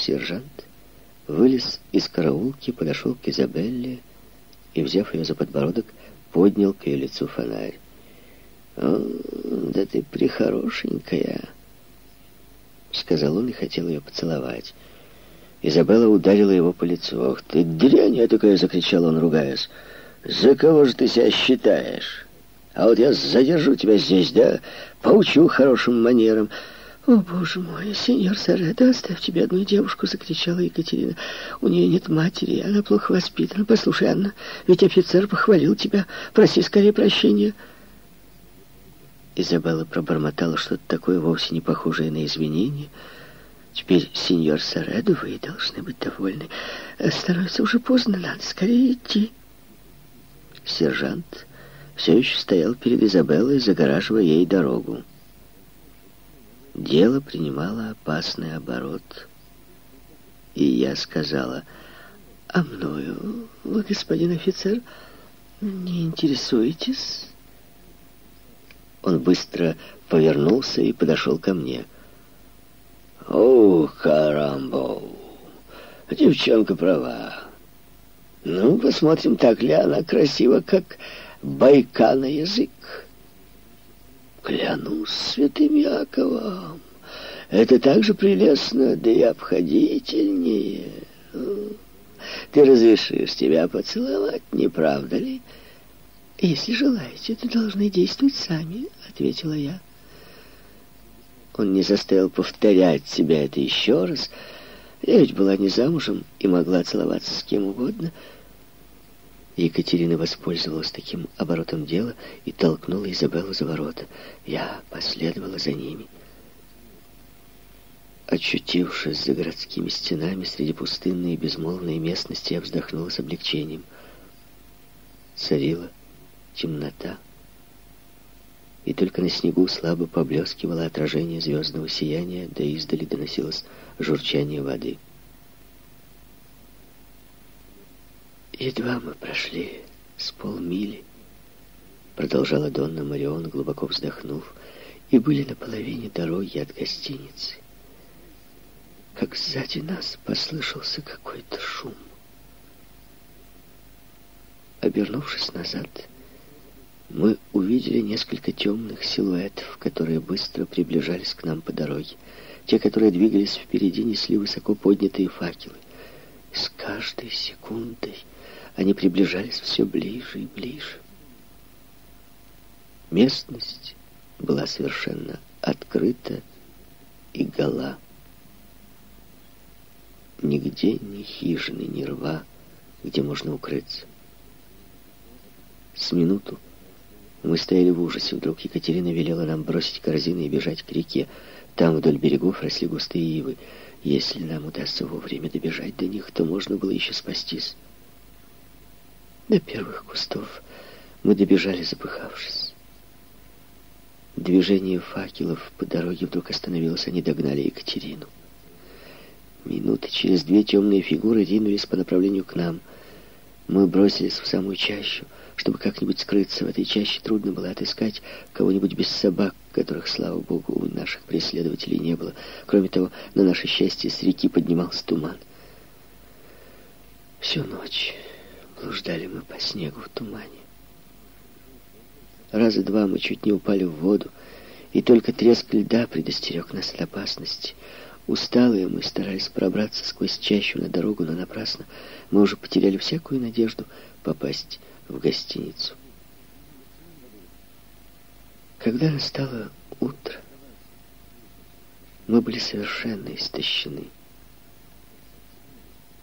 Сержант вылез из караулки, подошел к Изабелле и, взяв ее за подбородок, поднял к ее лицу фонарь. «О, да ты прихорошенькая!» Сказал он и хотел ее поцеловать. Изабелла ударила его по лицу. «Ох ты, дрянь такая!» — закричал он, ругаясь. «За кого же ты себя считаешь? А вот я задержу тебя здесь, да? Поучу хорошим манерам». «О, боже мой, сеньор Саредо, оставь тебе одну девушку!» — закричала Екатерина. «У нее нет матери, она плохо воспитана. Послушай, Анна, ведь офицер похвалил тебя. Проси скорее прощения». Изабелла пробормотала что-то такое, вовсе не похожее на извинение. «Теперь, сеньор Саредо, вы должны быть довольны. Становится уже поздно, надо скорее идти». Сержант все еще стоял перед Изабеллой, загораживая ей дорогу. Дело принимало опасный оборот. И я сказала, «А мною вы, господин офицер, не интересуетесь?» Он быстро повернулся и подошел ко мне. «О, карамбо! Девчонка права. Ну, посмотрим, так ли она красива, как байка на язык». Клянусь святым Яковом, это так же прелестно, да и обходительнее. Ты разрешишь тебя поцеловать, не правда ли?» «Если желаете, то должны действовать сами», — ответила я. Он не заставил повторять себя это еще раз. Я ведь была не замужем и могла целоваться с кем угодно. Екатерина воспользовалась таким оборотом дела и толкнула Изабеллу за ворота. Я последовала за ними. Очутившись за городскими стенами среди пустынной и безмолвной местности, я вздохнула с облегчением. Царила темнота, и только на снегу слабо поблескивало отражение звездного сияния, да издали доносилось журчание воды. Едва мы прошли с полмили, продолжала Донна Марион, глубоко вздохнув, и были на половине дороги от гостиницы, как сзади нас послышался какой-то шум. Обернувшись назад, мы увидели несколько темных силуэтов, которые быстро приближались к нам по дороге. Те, которые двигались впереди, несли высоко поднятые факелы. С каждой секундой они приближались все ближе и ближе. Местность была совершенно открыта и гола. Нигде ни хижины, ни рва, где можно укрыться. С минуту мы стояли в ужасе. Вдруг Екатерина велела нам бросить корзины и бежать к реке. Там вдоль берегов росли густые ивы. Если нам удастся вовремя добежать до них, то можно было еще спастись. До первых кустов мы добежали, запыхавшись. Движение факелов по дороге вдруг остановилось, они догнали Екатерину. Минуты через две темные фигуры ринулись по направлению к нам. Мы бросились в самую чащу — чтобы как-нибудь скрыться в этой чаще, трудно было отыскать кого-нибудь без собак, которых, слава богу, у наших преследователей не было. Кроме того, на наше счастье с реки поднимался туман. Всю ночь блуждали мы по снегу в тумане. Раза два мы чуть не упали в воду, и только треск льда предостерег нас от опасности. Усталые мы старались пробраться сквозь чащу на дорогу, но напрасно. Мы уже потеряли всякую надежду попасть в гостиницу. Когда настало утро, мы были совершенно истощены.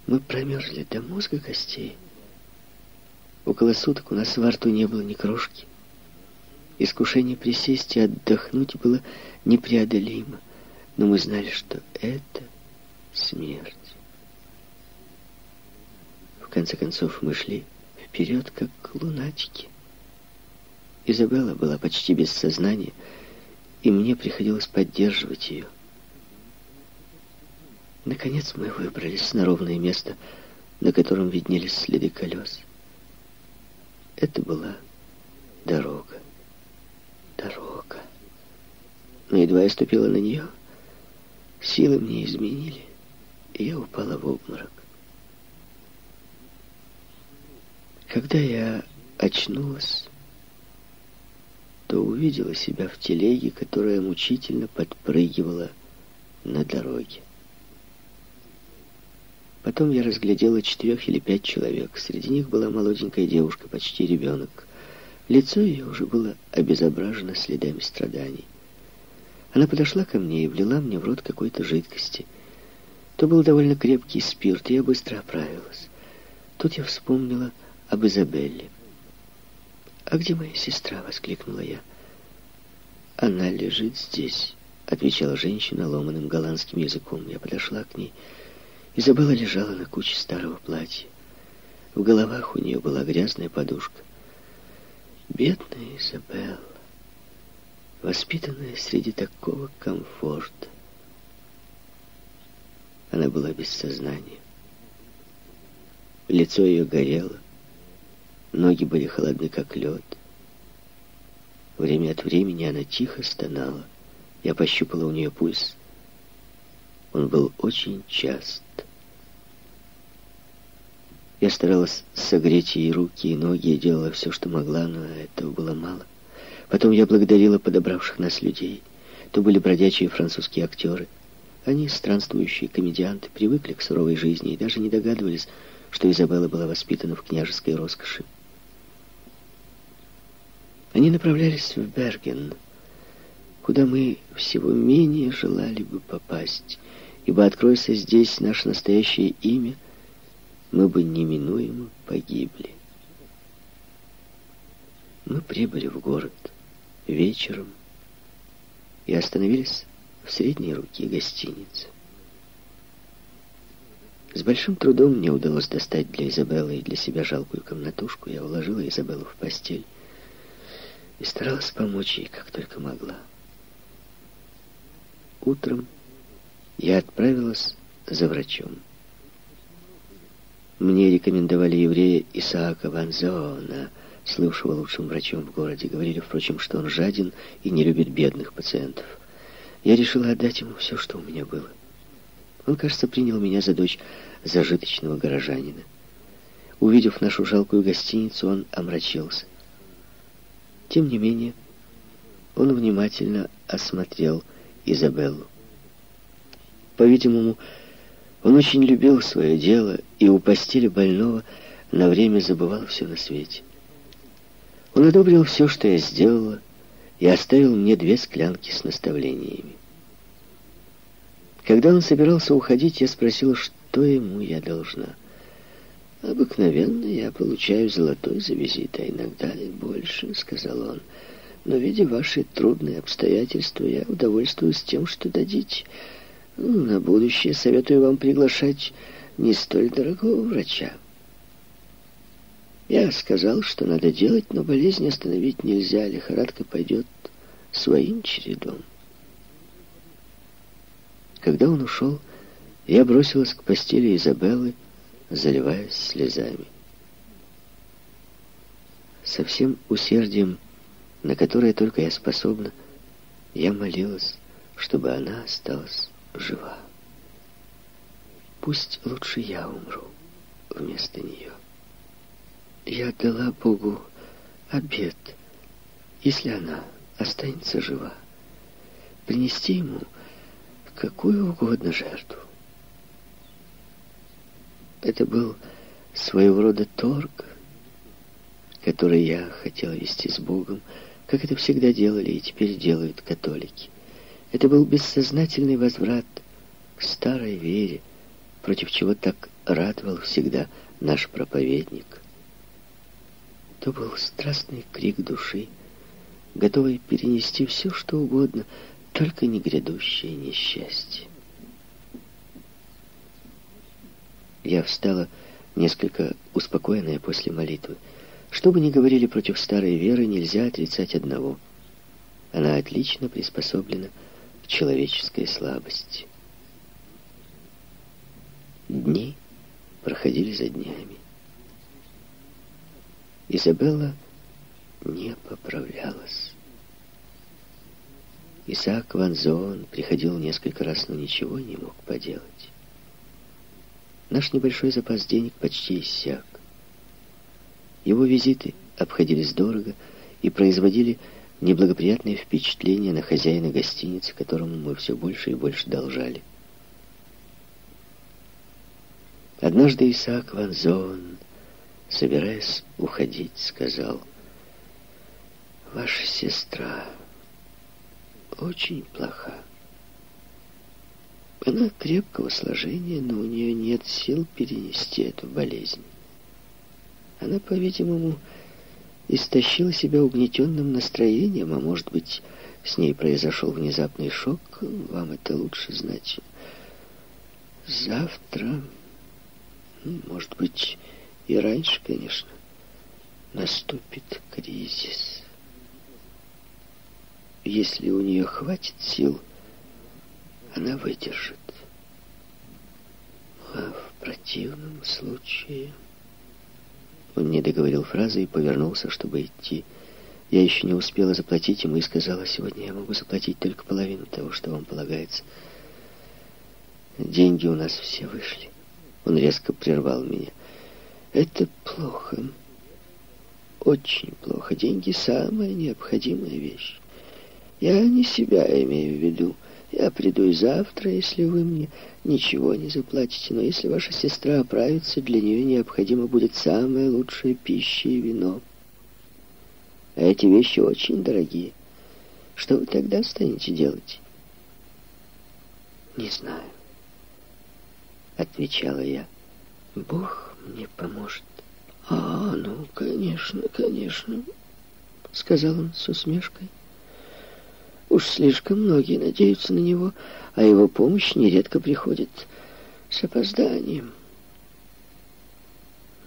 Мы промерзли до мозга костей. Около суток у нас во рту не было ни крошки. Искушение присесть и отдохнуть было непреодолимо, но мы знали, что это смерть. В конце концов мы шли вперед, как лунатики. Изабелла была почти без сознания, и мне приходилось поддерживать ее. Наконец мы выбрались на ровное место, на котором виднелись следы колес. Это была дорога. Дорога. Но едва я ступила на нее, силы мне изменили. и я упала в обморок. Когда я очнулась, то увидела себя в телеге, которая мучительно подпрыгивала на дороге. Потом я разглядела четырех или пять человек. Среди них была молоденькая девушка, почти ребенок. Лицо ее уже было обезображено следами страданий. Она подошла ко мне и влила мне в рот какой-то жидкости. То был довольно крепкий спирт, и я быстро оправилась. Тут я вспомнила об Изабелле. «А где моя сестра?» — воскликнула я. «Она лежит здесь», — отвечала женщина ломаным голландским языком. Я подошла к ней. Изабелла лежала на куче старого платья. В головах у нее была грязная подушка. Бедная Изабелла, воспитанная среди такого комфорта. Она была без сознания. Лицо ее горело, ноги были холодны, как лед. Время от времени она тихо стонала. Я пощупала у нее пульс. Он был очень част. Я старалась согреть ей руки и ноги делала все, что могла, но этого было мало. Потом я благодарила подобравших нас людей. То были бродячие французские актеры. Они, странствующие комедианты, привыкли к суровой жизни и даже не догадывались, что Изабелла была воспитана в княжеской роскоши. Они направлялись в Берген, куда мы всего менее желали бы попасть, ибо, откройся здесь наше настоящее имя — мы бы неминуемо погибли. Мы прибыли в город вечером и остановились в средней руке гостиницы. С большим трудом мне удалось достать для Изабеллы и для себя жалкую комнатушку. Я уложила Изабеллу в постель и старалась помочь ей, как только могла. Утром я отправилась за врачом. Мне рекомендовали еврея Исаака Ванзона, слывшего лучшим врачом в городе. Говорили, впрочем, что он жаден и не любит бедных пациентов. Я решила отдать ему все, что у меня было. Он, кажется, принял меня за дочь зажиточного горожанина. Увидев нашу жалкую гостиницу, он омрачился. Тем не менее, он внимательно осмотрел Изабеллу. По-видимому, он очень любил свое дело и у постели больного на время забывал все на свете. Он одобрил все, что я сделала, и оставил мне две склянки с наставлениями. Когда он собирался уходить, я спросила, что ему я должна. «Обыкновенно я получаю золотой за визит, а иногда и больше», — сказал он. «Но, видя ваши трудные обстоятельства, я удовольствуюсь тем, что дадите». На будущее советую вам приглашать не столь дорогого врача. Я сказал, что надо делать, но болезнь остановить нельзя. Лихорадка пойдет своим чередом. Когда он ушел, я бросилась к постели Изабеллы, заливаясь слезами. Со всем усердием, на которое только я способна, я молилась, чтобы она осталась жива. Пусть лучше я умру вместо нее. Я дала Богу обед, если она останется жива, принести ему какую угодно жертву. Это был своего рода торг, который я хотела вести с Богом, как это всегда делали и теперь делают католики. Это был бессознательный возврат к старой вере, против чего так радовал всегда наш проповедник. То был страстный крик души, готовый перенести все, что угодно, только не грядущее несчастье. Я встала, несколько успокоенная после молитвы. Что бы ни говорили против старой веры, нельзя отрицать одного. Она отлично приспособлена человеческой слабости. Дни проходили за днями. Изабелла не поправлялась. Исаак Ван Зоон приходил несколько раз, но ничего не мог поделать. Наш небольшой запас денег почти иссяк. Его визиты обходились дорого и производили неблагоприятное впечатление на хозяина гостиницы, которому мы все больше и больше должали. Однажды Исаак Ван Зоон, собираясь уходить, сказал, «Ваша сестра очень плоха. Она крепкого сложения, но у нее нет сил перенести эту болезнь. Она, по-видимому, истощила себя угнетенным настроением, а может быть, с ней произошел внезапный шок. Вам это лучше знать. Завтра, ну, может быть, и раньше, конечно, наступит кризис. Если у нее хватит сил, она выдержит. А в противном случае... Он не договорил фразы и повернулся, чтобы идти. Я еще не успела заплатить ему и сказала, сегодня я могу заплатить только половину того, что вам полагается. Деньги у нас все вышли. Он резко прервал меня. Это плохо. Очень плохо. Деньги — самая необходимая вещь. Я не себя имею в виду. Я приду и завтра, если вы мне ничего не заплатите. Но если ваша сестра оправится, для нее необходимо будет самая лучшая пища и вино. А эти вещи очень дорогие. Что вы тогда станете делать? Не знаю, отвечала я. Бог мне поможет. А, ну, конечно, конечно, сказал он с усмешкой. Уж слишком многие надеются на него, а его помощь нередко приходит с опозданием.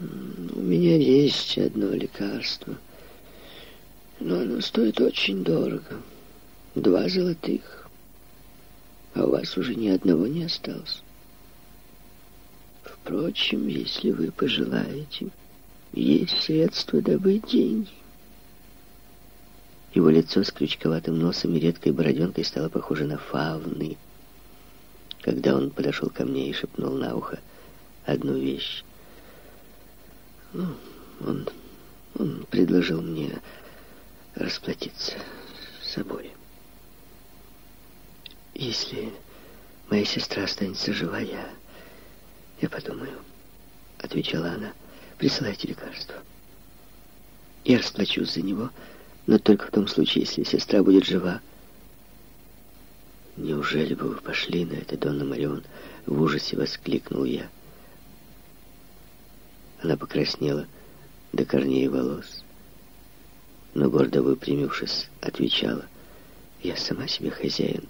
У меня есть одно лекарство, но оно стоит очень дорого. Два золотых, а у вас уже ни одного не осталось. Впрочем, если вы пожелаете, есть средства добыть деньги. Его лицо с крючковатым носом и редкой бороденкой стало похоже на фавны. Когда он подошел ко мне и шепнул на ухо одну вещь. Ну, он, он предложил мне расплатиться с собой. Если моя сестра останется жива, я, я подумаю, отвечала она. Присылайте лекарство. Я расплачусь за него, — но только в том случае, если сестра будет жива. Неужели бы вы пошли на это, Донна Марион? В ужасе воскликнул я. Она покраснела до корней волос, но гордо выпрямившись, отвечала, «Я сама себе хозяин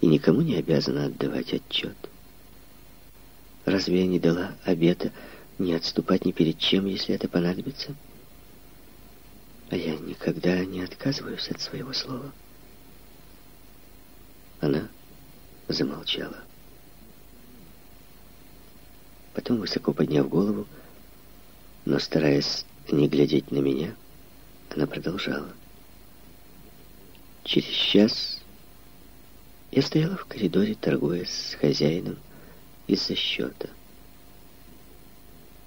и никому не обязана отдавать отчет. Разве я не дала обета не отступать ни перед чем, если это понадобится?» А я никогда не отказываюсь от своего слова. Она замолчала. Потом, высоко подняв голову, но стараясь не глядеть на меня, она продолжала. Через час я стояла в коридоре, торгуя с хозяином из-за счета.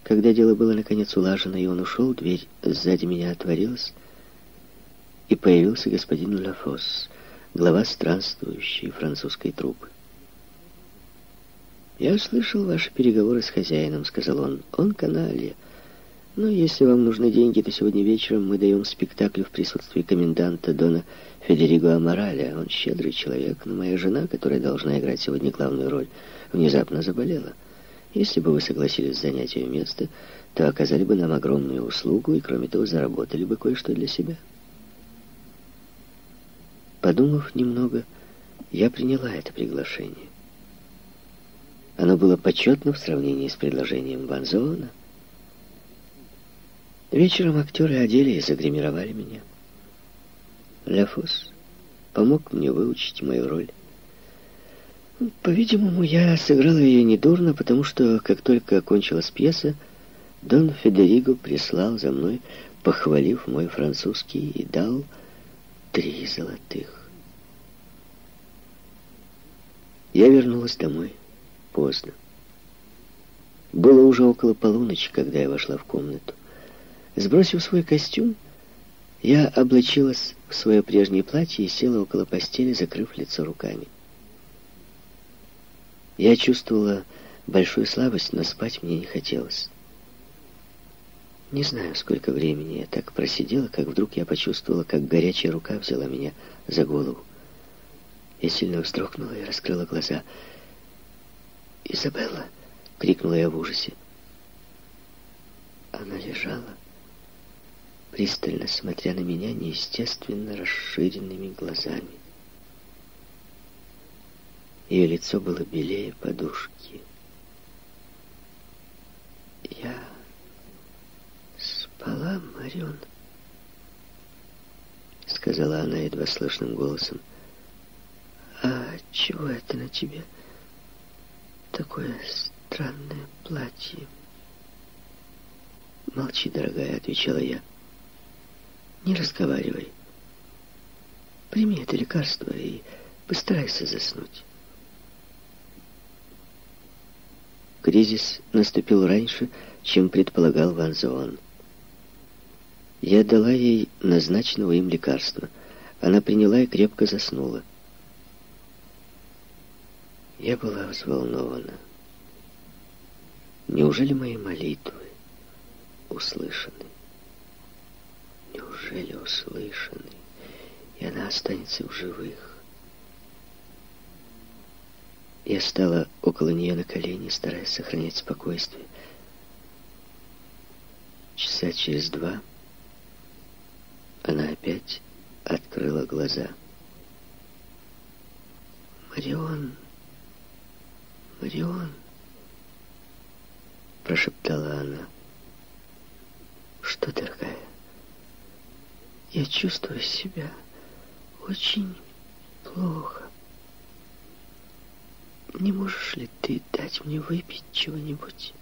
Когда дело было наконец улажено, и он ушел, дверь сзади меня отворилась, и появился господин Лафос, глава странствующей французской труппы. «Я слышал ваши переговоры с хозяином», — сказал он. «Он каналья. Но если вам нужны деньги, то сегодня вечером мы даем спектакль в присутствии коменданта Дона Федериго Амораля. Он щедрый человек, но моя жена, которая должна играть сегодня главную роль, внезапно заболела». Если бы вы согласились занять ее место, то оказали бы нам огромную услугу и, кроме того, заработали бы кое-что для себя. Подумав немного, я приняла это приглашение. Оно было почетно в сравнении с предложением Банзона. Вечером актеры одели и загримировали меня. Ляфос помог мне выучить мою роль. По-видимому, я сыграла ее недурно, потому что, как только окончилась пьеса, Дон Федериго прислал за мной, похвалив мой французский, и дал три золотых. Я вернулась домой поздно. Было уже около полуночи, когда я вошла в комнату. Сбросив свой костюм, я облачилась в свое прежнее платье и села около постели, закрыв лицо руками. Я чувствовала большую слабость, но спать мне не хотелось. Не знаю, сколько времени я так просидела, как вдруг я почувствовала, как горячая рука взяла меня за голову. Я сильно вздрогнула и раскрыла глаза. «Изабелла!» — крикнула я в ужасе. Она лежала, пристально смотря на меня неестественно расширенными глазами. Ее лицо было белее подушки. Я спала, Марион, сказала она едва слышным голосом. А чего это на тебе? Такое странное платье. Молчи, дорогая, отвечала я. Не разговаривай. Прими это лекарство и постарайся заснуть. Кризис наступил раньше, чем предполагал Ван Зоон. Я дала ей назначенного им лекарства. Она приняла и крепко заснула. Я была взволнована. Неужели мои молитвы услышаны? Неужели услышаны? И она останется в живых? Я стала около нее на колени, стараясь сохранять спокойствие. Часа через два она опять открыла глаза. «Марион! Марион!» Прошептала она. «Что, дорогая? Я чувствую себя очень плохо. Не можешь ли ты дать мне выпить чего-нибудь?»